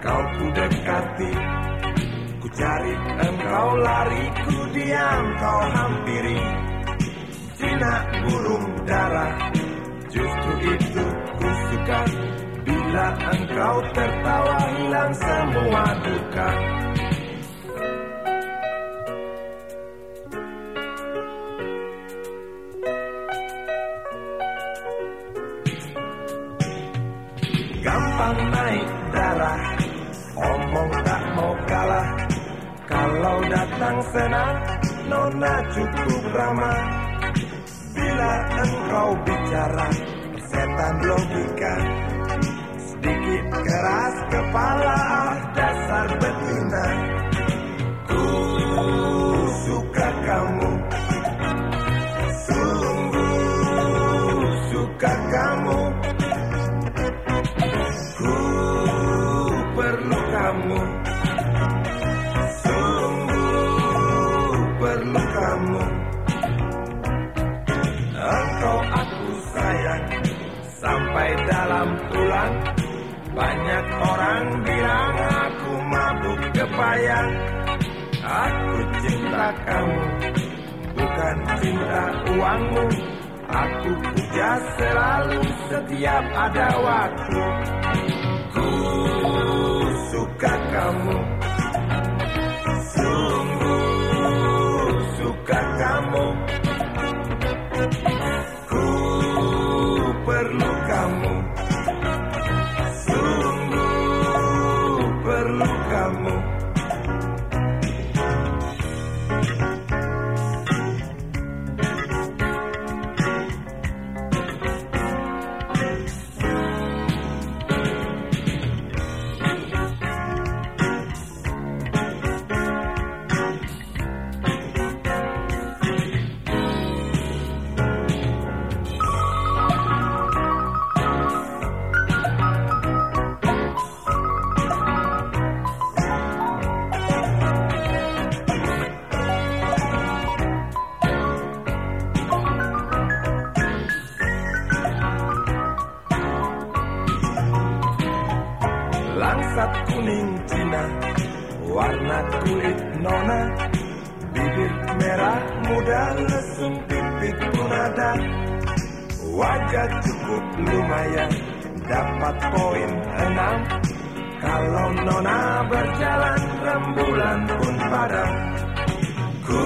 Kau ku dekati Ku cari engkau lari Ku diam kau hampiri. Jinak burung darah Justru itu ku suka. Bila engkau tertawa hilang semua duka Gampang naik darah. Omong tak mau kalah. Kalau datang senang Nona cukup ramah. Bila engkau bicara Setan logika Sedikit keras kepala kepayang Aku cinta kamu Bukan cinta uangmu. Aku puja selalu setiap ada waktu. Ku suka kamu. Sungguh suka kamu. Ku perlu kamu Langsat kuning Cina Warna kulit nona Bibir merah muda Lesung pipit pun ada Wajah cukup lumayan Dapat poin enam. Kalau nona berjalan Rembulan pun padam. Ku